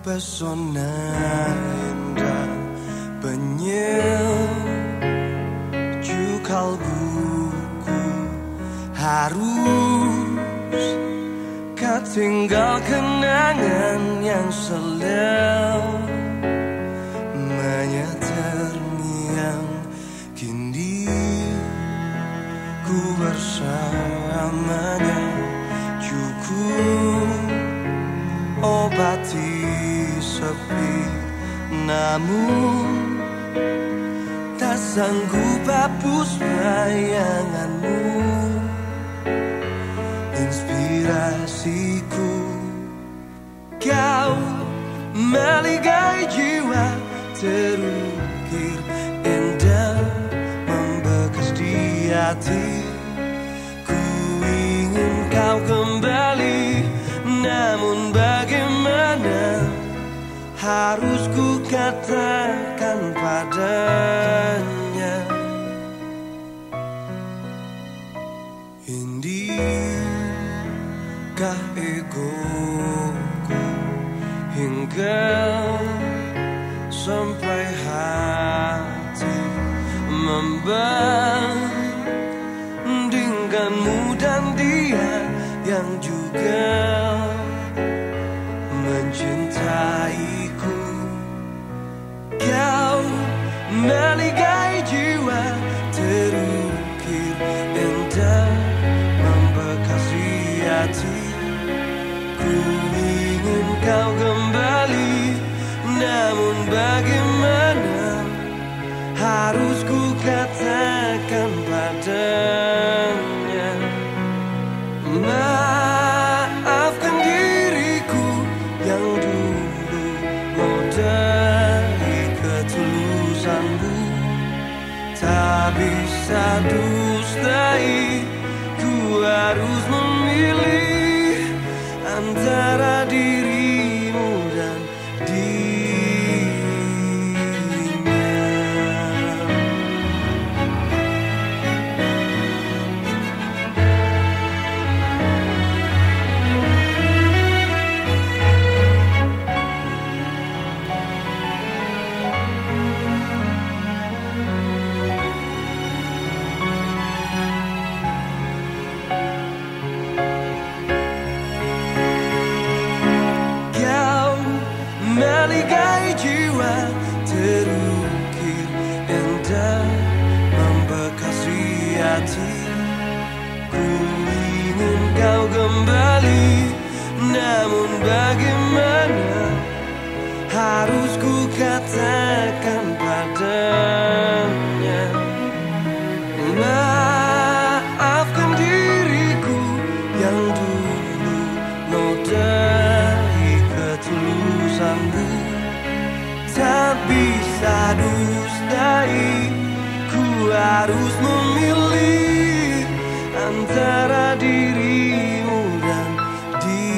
pesona indah penyejuk kalbuku harus kau tinggal kenangan yang selalu menyeterniang kini ku bersamanya cukup obati namun tak sanggup hapus bayanganmu. Inspirasiku kau meligai jiwa terukir indah membekas di hati. Ku ingin kau kembali namun harus ku katakan padanya. Indikah egoku hingga sampai hati membandingkanmu dan dia yang juga hati. Ku ingin kau kembali namun bagaimana harus ku katakan padanya? Maafkan diriku yang dulu modai ketulusanmu. Tak bisa dustai ku harus memilih meligai jiwa terukir indah membekas di hati Ku ingin kau kembali namun bagaimana harus ku katakan bisa dustai Ku harus memilih Antara dirimu dan dirinya.